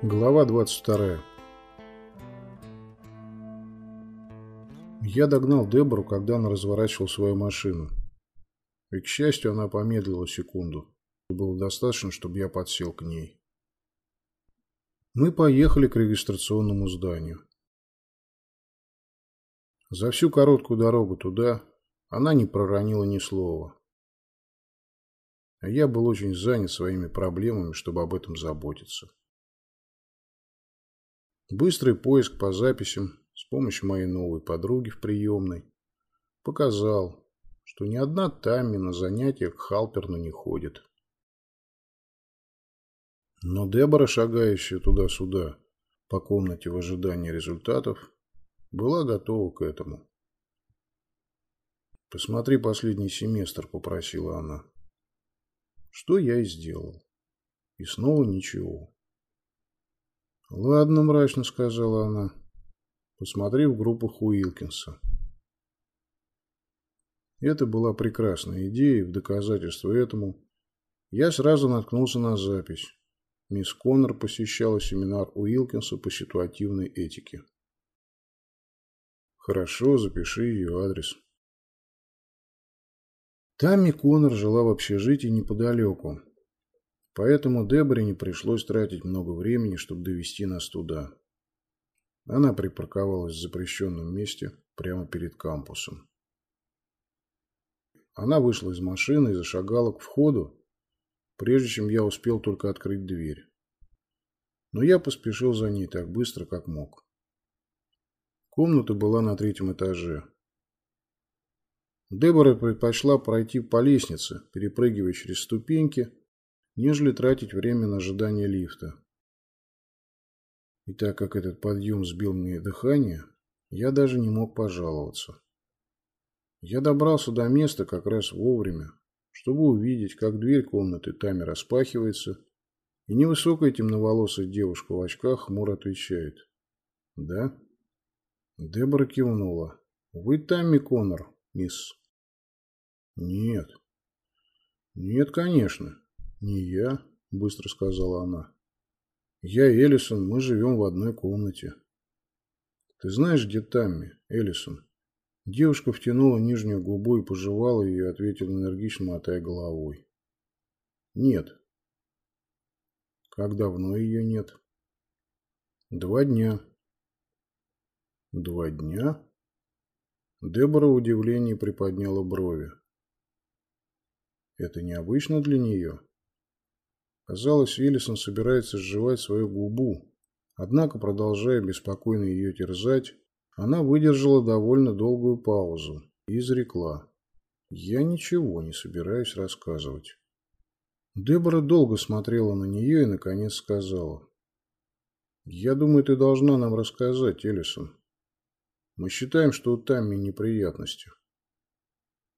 Глава 22. Я догнал Дебору, когда она разворачивала свою машину. И, к счастью, она помедлила секунду. Было достаточно, чтобы я подсел к ней. Мы поехали к регистрационному зданию. За всю короткую дорогу туда она не проронила ни слова. А я был очень занят своими проблемами, чтобы об этом заботиться. Быстрый поиск по записям с помощью моей новой подруги в приемной показал, что ни одна Тамми на занятиях к Халперну не ходит. Но Дебора, шагающая туда-сюда по комнате в ожидании результатов, была готова к этому. «Посмотри последний семестр», — попросила она. Что я и сделал. И снова ничего. «Ладно», – мрачно сказала она. «Посмотри в группах Уилкинса». Это была прекрасная идея, и в доказательство этому я сразу наткнулся на запись. Мисс Коннор посещала семинар Уилкинса по ситуативной этике. Хорошо, запиши ее адрес. Тамми Коннор жила в общежитии неподалеку, Поэтому Деборе не пришлось тратить много времени, чтобы довести нас туда. Она припарковалась в запрещенном месте прямо перед кампусом. Она вышла из машины и зашагала к входу, прежде чем я успел только открыть дверь. Но я поспешил за ней так быстро, как мог. Комната была на третьем этаже. Дебора предпочла пройти по лестнице, перепрыгивая через ступеньки, нежели тратить время на ожидание лифта. И так как этот подъем сбил мне дыхание, я даже не мог пожаловаться. Я добрался до места как раз вовремя, чтобы увидеть, как дверь комнаты Тами распахивается, и невысокая темноволосая девушка в очках хмуро отвечает. «Да?» Дебора кивнула. «Вы Тамми Коннор, мисс?» «Нет». «Нет, конечно. «Не я», – быстро сказала она. «Я Эллисон, мы живем в одной комнате». «Ты знаешь, где Тамми, Эллисон?» Девушка втянула нижнюю губу и пожевала ее и ответила энергично, мотая головой. «Нет». «Как давно ее нет?» «Два дня». «Два дня?» Дебора в удивлении приподняла брови. «Это необычно для нее?» Казалось, Виллисон собирается сживать свою губу. Однако, продолжая беспокойно ее терзать, она выдержала довольно долгую паузу и изрекла. «Я ничего не собираюсь рассказывать». Дебора долго смотрела на нее и, наконец, сказала. «Я думаю, ты должна нам рассказать, Эллисон. Мы считаем, что у Тамми неприятности».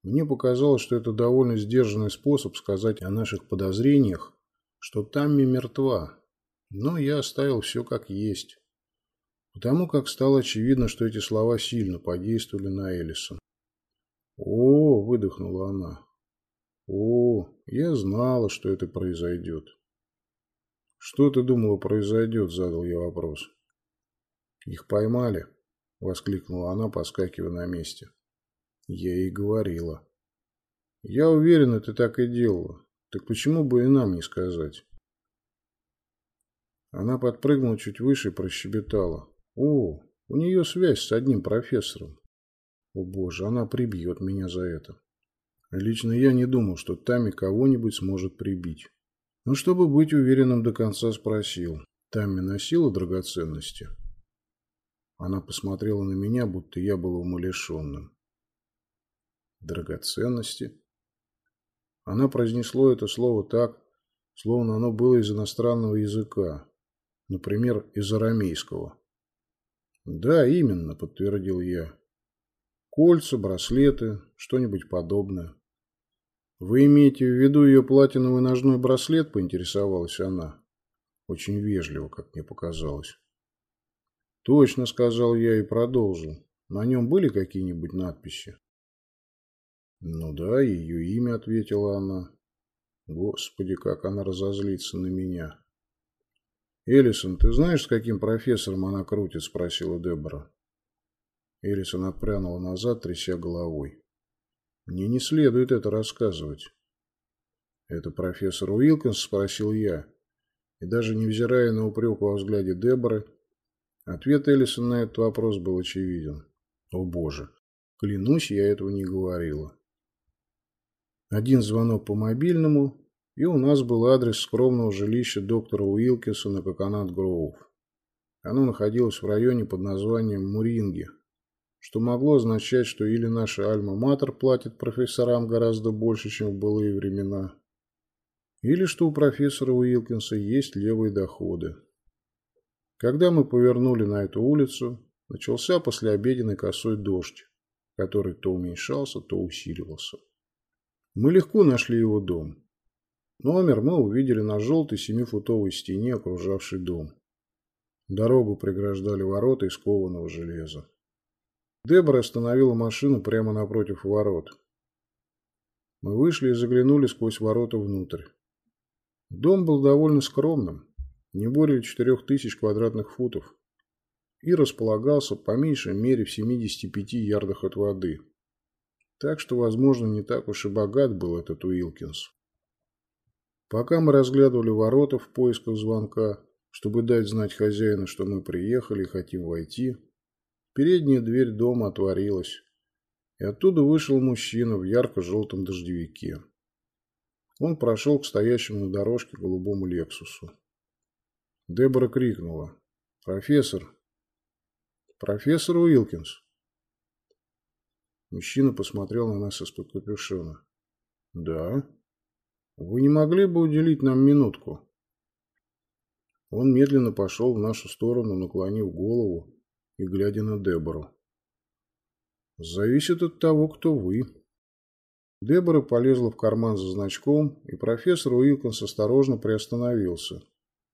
Мне показалось, что это довольно сдержанный способ сказать о наших подозрениях что Тамми мертва, но я оставил все как есть, потому как стало очевидно, что эти слова сильно подействовали на Элисон. «О!» – выдохнула она. «О, я знала, что это произойдет». «Что ты думала произойдет?» – задал я вопрос. «Их поймали?» – воскликнула она, поскакивая на месте. Я ей говорила. «Я уверена, ты так и делала. Так почему бы и нам не сказать? Она подпрыгнула чуть выше и прощебетала. О, у нее связь с одним профессором. О боже, она прибьет меня за это. Лично я не думал, что Тами кого-нибудь сможет прибить. Но чтобы быть уверенным до конца, спросил. Тами носила драгоценности? Она посмотрела на меня, будто я был умалишенным. Драгоценности? Она произнесло это слово так, словно оно было из иностранного языка, например, из арамейского. «Да, именно», – подтвердил я. «Кольца, браслеты, что-нибудь подобное». «Вы имеете в виду ее платиновый ножной браслет?» – поинтересовалась она. Очень вежливо, как мне показалось. «Точно», – сказал я и продолжил. «На нем были какие-нибудь надписи?» «Ну да, ее имя», — ответила она. «Господи, как она разозлится на меня». «Эллисон, ты знаешь, с каким профессором она крутит?» – спросила Дебора. Эллисон отпрянула назад, тряся головой. «Мне не следует это рассказывать». «Это профессор Уилкинс?» – спросил я. И даже невзирая на упрек во взгляде Деборы, ответ Эллисон на этот вопрос был очевиден. «О боже! Клянусь, я этого не говорила». Один звонок по мобильному, и у нас был адрес скромного жилища доктора Уилкинса на Коконат Гроув. Оно находилось в районе под названием Муринги, что могло означать, что или наша Альма-Матер платит профессорам гораздо больше, чем в былые времена, или что у профессора Уилкинса есть левые доходы. Когда мы повернули на эту улицу, начался послеобеденный косой дождь, который то уменьшался, то усиливался. Мы легко нашли его дом. Номер мы увидели на желтой семифутовой стене, окружавшей дом. Дорогу преграждали ворота из кованого железа. Дебора остановила машину прямо напротив ворот. Мы вышли и заглянули сквозь ворота внутрь. Дом был довольно скромным, не более четырех тысяч квадратных футов, и располагался по меньшей мере в 75 ярдах от воды. Так что, возможно, не так уж и богат был этот Уилкинс. Пока мы разглядывали ворота в поисках звонка, чтобы дать знать хозяину, что мы приехали и хотим войти, передняя дверь дома отворилась, и оттуда вышел мужчина в ярко-желтом дождевике. Он прошел к стоящему на дорожке голубому Лексусу. Дебора крикнула. «Профессор!» «Профессор Уилкинс!» Мужчина посмотрел на нас из-под капюшона. «Да?» Вы не могли бы уделить нам минутку? Он медленно пошел в нашу сторону, наклонив голову и глядя на Дебору. Зависит от того, кто вы. Дебора полезла в карман за значком, и профессор Уилкинс осторожно приостановился,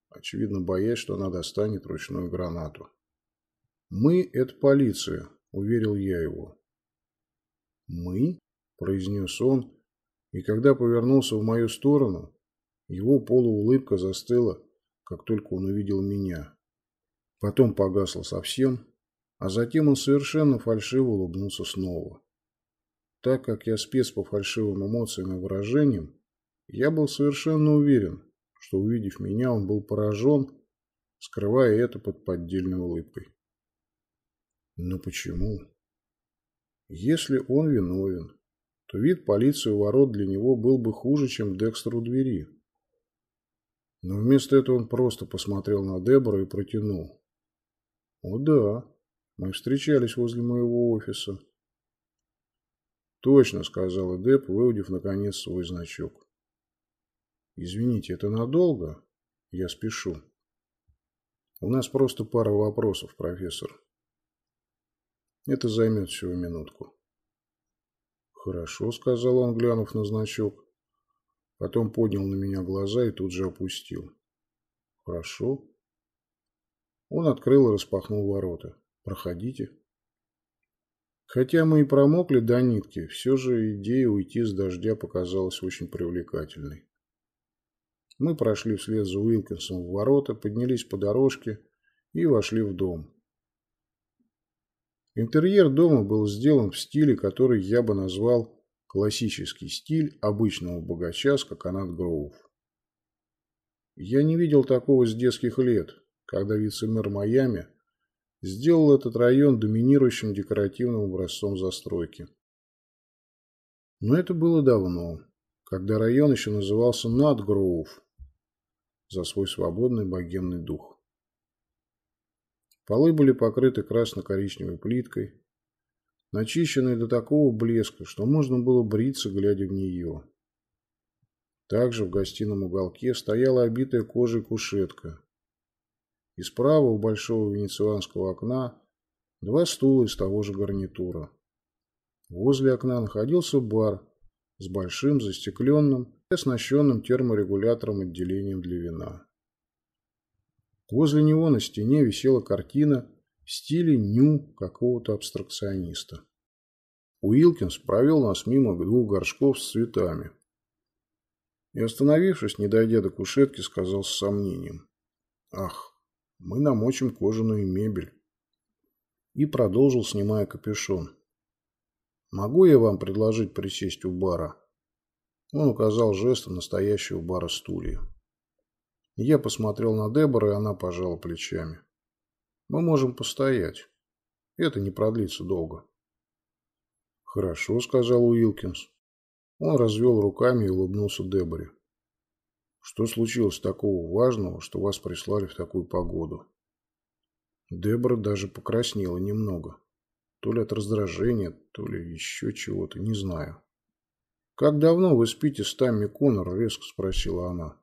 очевидно боясь, что она достанет ручную гранату. «Мы – это полиция», – уверил я его. «Мы?» – произнес он, и когда повернулся в мою сторону, его полуулыбка застыла, как только он увидел меня. Потом погасла совсем, а затем он совершенно фальшиво улыбнулся снова. Так как я спец по фальшивым эмоциям и выражениям, я был совершенно уверен, что, увидев меня, он был поражен, скрывая это под поддельной улыбкой. Но почему? Если он виновен, то вид полиции у ворот для него был бы хуже, чем Декстер у двери. Но вместо этого он просто посмотрел на Дебора и протянул. «О да, мы встречались возле моего офиса». «Точно», — сказала Деб, выудив наконец свой значок. «Извините, это надолго? Я спешу». «У нас просто пара вопросов, профессор». «Это займет всего минутку». «Хорошо», — сказал он, глянув на значок. Потом поднял на меня глаза и тут же опустил. «Хорошо». Он открыл и распахнул ворота. «Проходите». Хотя мы и промокли до нитки, все же идея уйти с дождя показалась очень привлекательной. Мы прошли вслед за Уилкинсом в ворота, поднялись по дорожке и вошли в дом. Интерьер дома был сделан в стиле, который я бы назвал классический стиль обычного богача с Коконат Гроув. Я не видел такого с детских лет, когда вице-мэр Майами сделал этот район доминирующим декоративным образцом застройки. Но это было давно, когда район еще назывался Надгроув за свой свободный богемный дух. Полы были покрыты красно-коричневой плиткой, начищенной до такого блеска, что можно было бриться, глядя в нее. Также в гостином уголке стояла обитая кожей кушетка. И справа у большого венецианского окна два стула из того же гарнитура. Возле окна находился бар с большим застекленным и оснащенным терморегулятором отделением для вина. Возле него на стене висела картина в стиле ню какого-то абстракциониста. Уилкинс провел нас мимо двух горшков с цветами. И, остановившись, не дойдя до кушетки, сказал с сомнением. Ах, мы намочим кожаную мебель. И продолжил, снимая капюшон. Могу я вам предложить присесть у бара? Он указал жестом настоящего бара стулья. Я посмотрел на Дебора, и она пожала плечами. Мы можем постоять. Это не продлится долго. Хорошо, сказал Уилкинс. Он развел руками и улыбнулся Деборе. Что случилось такого важного, что вас прислали в такую погоду? Дебора даже покраснела немного. То ли от раздражения, то ли еще чего-то, не знаю. «Как давно вы спите с Тамми Коннор?» – резко спросила она.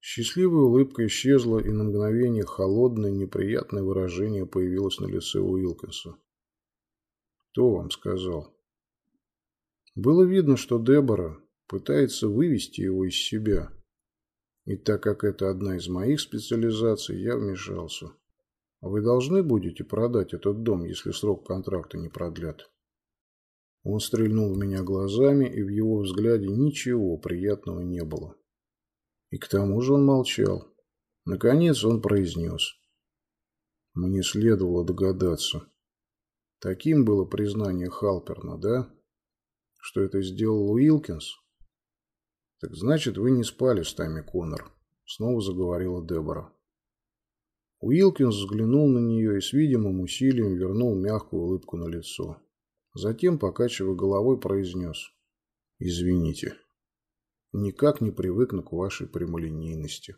Счастливая улыбка исчезла, и на мгновение холодное, неприятное выражение появилось на лице Уилкинса. «Кто вам сказал?» Было видно, что Дебора пытается вывести его из себя. И так как это одна из моих специализаций, я вмешался. Вы должны будете продать этот дом, если срок контракта не продлят. Он стрельнул в меня глазами, и в его взгляде ничего приятного не было. И к тому же он молчал. Наконец он произнес. Мне следовало догадаться. Таким было признание Халперна, да? Что это сделал Уилкинс? Так значит, вы не спали с Тами Коннор. Снова заговорила Дебора. Уилкинс взглянул на нее и с видимым усилием вернул мягкую улыбку на лицо. Затем, покачивая головой, произнес. «Извините. Никак не привыкну к вашей прямолинейности».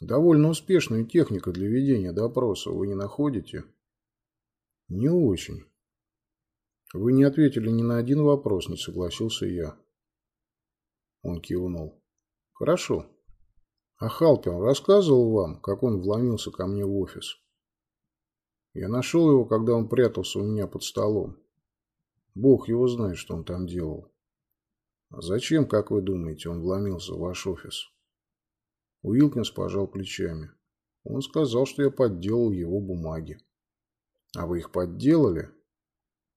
«Довольно успешная техника для ведения допроса, вы не находите?» «Не очень». «Вы не ответили ни на один вопрос», – не согласился я. Он кивнул. «Хорошо. А Халпин рассказывал вам, как он вломился ко мне в офис? Я нашел его, когда он прятался у меня под столом. Бог его знает, что он там делал. А зачем, как вы думаете, он вломился в ваш офис? Уилкинс пожал плечами. Он сказал, что я подделал его бумаги. А вы их подделали?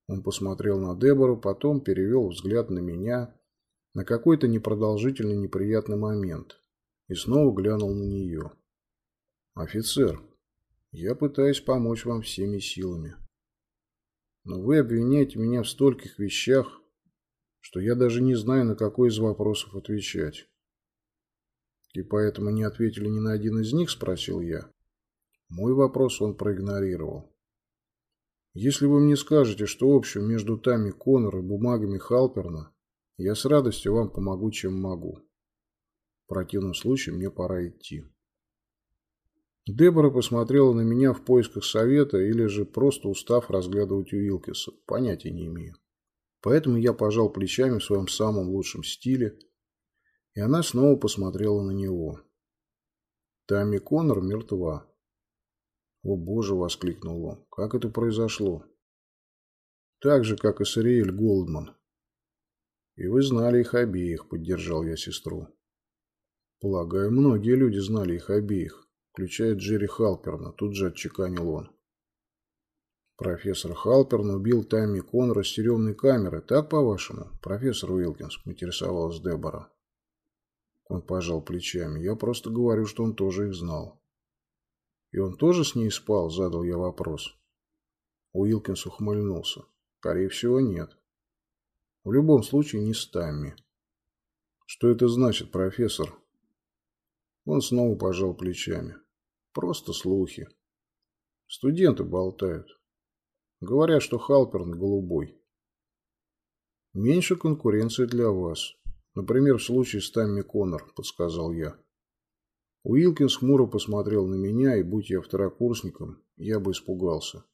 Он посмотрел на Дебору, потом перевел взгляд на меня на какой-то непродолжительный неприятный момент и снова глянул на нее. «Офицер, я пытаюсь помочь вам всеми силами. Но вы обвиняете меня в стольких вещах, что я даже не знаю, на какой из вопросов отвечать». «И поэтому не ответили ни на один из них?» – спросил я. Мой вопрос он проигнорировал. «Если вы мне скажете, что общего между Тами Коннор и бумагами Халперна, я с радостью вам помогу, чем могу. В противном случае мне пора идти. Дебора посмотрела на меня в поисках совета или же просто устав разглядывать Уилкиса. Понятия не имею. Поэтому я пожал плечами в своем самом лучшем стиле, и она снова посмотрела на него. Тами Коннор мертва. «О боже!» – воскликнул он. «Как это произошло?» «Так же, как и Сариэль Голдман. И вы знали их обеих, поддержал я сестру. Полагаю, многие люди знали их обеих, включая Джерри Халперна, тут же отчеканил он. Профессор Халперн убил Тайми с тюремной камеры, так по-вашему? Профессор Уилкинс, интересовалась Дебора. Он пожал плечами. Я просто говорю, что он тоже их знал. И он тоже с ней спал, задал я вопрос. Уилкинс ухмыльнулся. Скорее всего, нет. В любом случае не с Тамми. Что это значит, профессор? Он снова пожал плечами. Просто слухи. Студенты болтают. Говорят, что Халперн голубой. Меньше конкуренции для вас. Например, в случае с Тамми Коннор, подсказал я. Уилкинс хмуро посмотрел на меня, и будь я второкурсником, я бы испугался.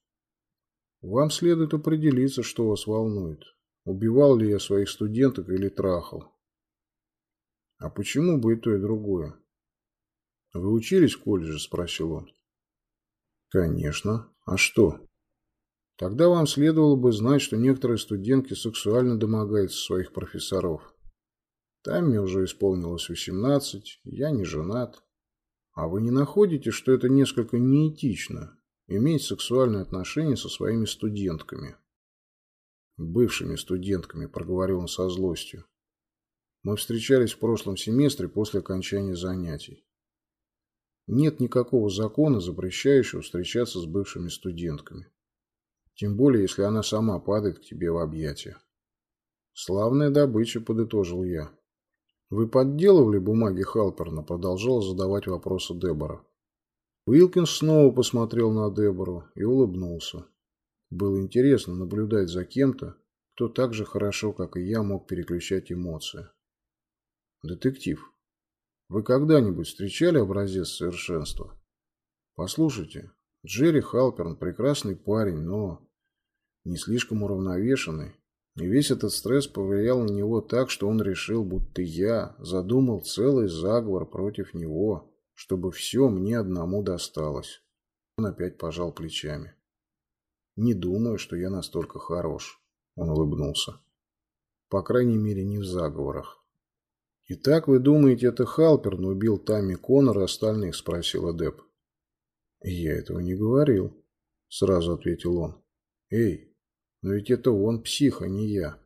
Вам следует определиться, что вас волнует. Убивал ли я своих студенток или трахал? А почему бы и то, и другое? Вы учились в колледже? Спросил он. Конечно. А что? Тогда вам следовало бы знать, что некоторые студентки сексуально домогаются своих профессоров. Там мне уже исполнилось 18, я не женат. А вы не находите, что это несколько неэтично, иметь сексуальные отношения со своими студентками? бывшими студентками, проговорил он со злостью. Мы встречались в прошлом семестре после окончания занятий. нет никакого закона, запрещающего встречаться с бывшими студентками. Тем более, если она сама падает к тебе в объятия. Славная добыча, подытожил я. Вы подделывали бумаги Халперна, продолжала задавать вопросы Дебора. Уилкинс снова посмотрел на Дебору и улыбнулся. Было интересно наблюдать за кем-то, кто так же хорошо, как и я, мог переключать эмоции. Детектив, вы когда-нибудь встречали образец совершенства? Послушайте, Джерри Халперн прекрасный парень, но не слишком уравновешенный. И весь этот стресс повлиял на него так, что он решил, будто я задумал целый заговор против него, чтобы все мне одному досталось. Он опять пожал плечами. Не думаю, что я настолько хорош. Он улыбнулся. По крайней мере, не в заговорах. «Итак, вы думаете, это Халперн убил Тами Коннора и остальных?» – спросил Адеп. «Я этого не говорил», – сразу ответил он. «Эй, но ведь это он псих, а не я.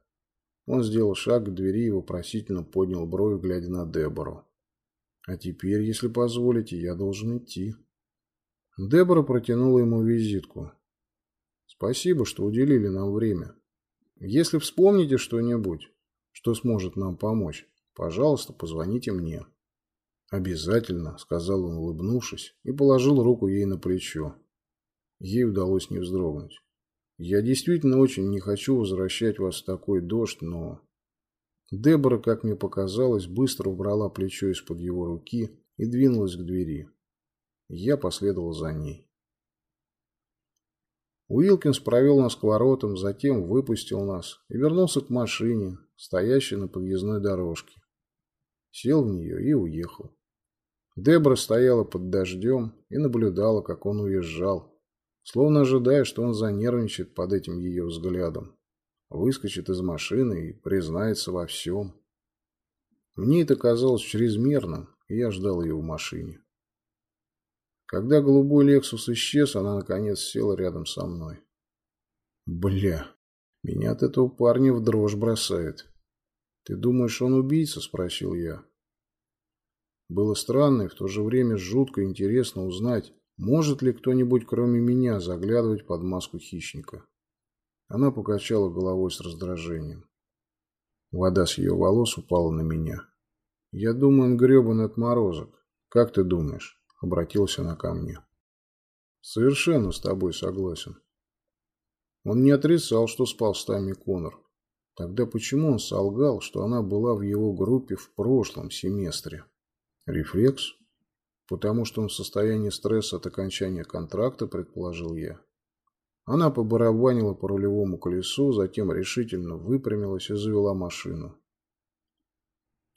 Он сделал шаг к двери и вопросительно поднял брови, глядя на Дебору. А теперь, если позволите, я должен идти. Дебора протянула ему визитку. Спасибо, что уделили нам время. Если вспомните что-нибудь, что сможет нам помочь, пожалуйста, позвоните мне. Обязательно, сказал он, улыбнувшись, и положил руку ей на плечо. Ей удалось не вздрогнуть. Я действительно очень не хочу возвращать вас в такой дождь, но... Дебора, как мне показалось, быстро убрала плечо из-под его руки и двинулась к двери. Я последовал за ней. Уилкинс провел нас к воротам, затем выпустил нас и вернулся к машине, стоящей на подъездной дорожке. Сел в нее и уехал. Дебра стояла под дождем и наблюдала, как он уезжал, словно ожидая, что он занервничает под этим ее взглядом, выскочит из машины и признается во всем. Мне это казалось чрезмерным, и я ждал ее в машине. Когда голубой Лексус исчез, она наконец села рядом со мной. Бля, меня от этого парня в дрожь бросает. Ты думаешь, он убийца? Спросил я. Было странно и в то же время жутко интересно узнать, может ли кто-нибудь, кроме меня, заглядывать под маску хищника? Она покачала головой с раздражением. Вода с ее волос упала на меня. «Я думаю, он гребаный отморозок. Как ты думаешь?» — обратилась она ко мне. «Совершенно с тобой согласен». Он не отрицал, что спал с Тами Коннор. Тогда почему он солгал, что она была в его группе в прошлом семестре? Рефлекс? Потому что он в состоянии стресса от окончания контракта, предположил я. Она побарабанила по рулевому колесу, затем решительно выпрямилась и завела машину.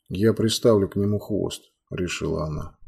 «Я приставлю к нему хвост», — решила она.